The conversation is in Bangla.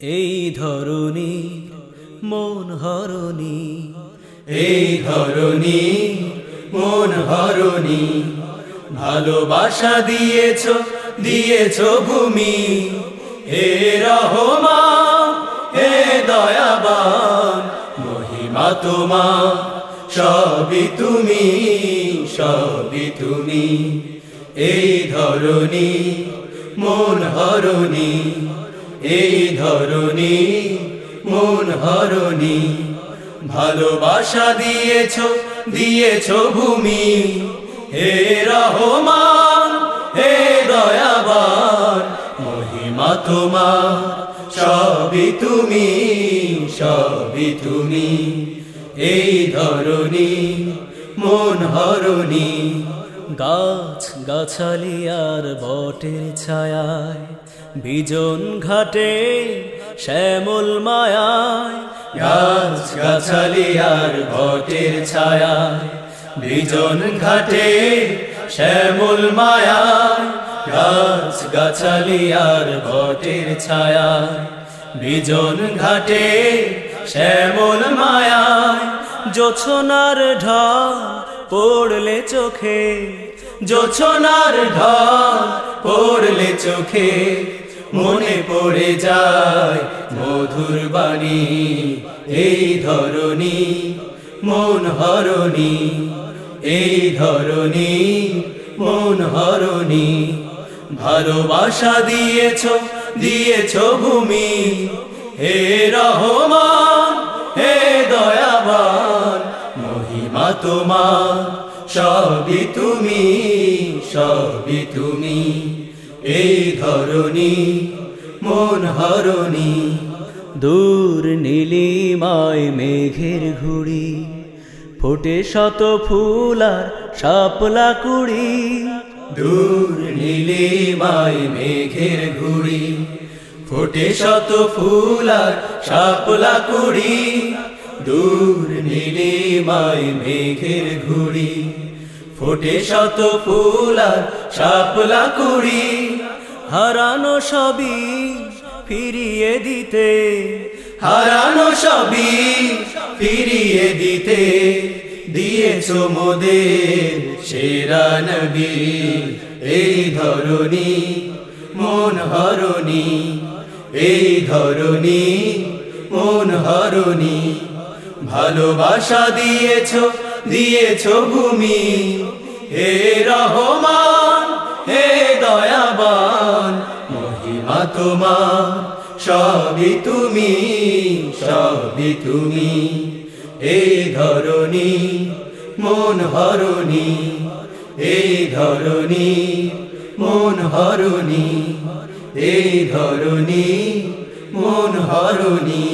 এই ধরনী মন হরণী। এই ধরনী মন হরণী, ভালোবাসা দিয়েছ দিয়েছ ভূমি। হে রহমা, হে দয়াবান, মহিমা তোমা, সবই তুমি সবই তুমি। এই ধরনী মন হরণী এই ধরনী মন হরণী, ভালোবাসা দিয়েছ দিয়েছ ভূমি। হে রহমান, হে দয়াবান, মহিমা তোমার, সবই তুমি সবই তুমি। এই ধরনী মন হরণী গাছ গাছালি আর বটের ছায়ায়, বিজন ঘাটে শ্যামল মায়ায়, গাছ গাছালি আর ভটের ছায়া বিজন ঘাটে শ্যামল মায়ায়, গাছ গাছালি আর ভটের ছায়া বিজন ঘাটে শ্যামল মায়ায়, জোছনার ঢল পড়লে চোখে, জোছনার ঢল পড়লে চোখে, মনে পড়ে যায় মধুর বাণী, এই ধরনী মন হরণী, এই ধরনী মন হরণী। ভালোবাসা দিয়েছ দিয়েছ ভূমি, হে রহমান তোমার, সবই তুমি সবই তুমি। এই ধরনী মন হরণী, দূর নীলিমায় মেঘের ঘুড়ি, ফোটে শত ফুল আর শাপলা কুড়ি। দূর নীলিমায় মেঘের ঘুড়ি, ফোটে শত ফুল আর কুড়ি। দূর নীলিমায় মেঘের ঘুড়ি, ফোটে শত ফুল আর শাপলা কুড়ি। হারানো সবই ফিরিয়ে দিতে, হারানো সবই ফিরিয়ে দিতে দিয়েছ মোদের সেরা নবী। এই ধরনী মন হরণী, এই ধরনী মন হরণী ভালোবাসা দিয়েছ দিয়েছ ভূমি। হে রহমান, হে দয়াবান, মহিমা তোমার, সবই তুমি সবই তুমি। এই ধরনী মন হরণী এই ধরনী মন হরণী এই ধরনী মন হরণী।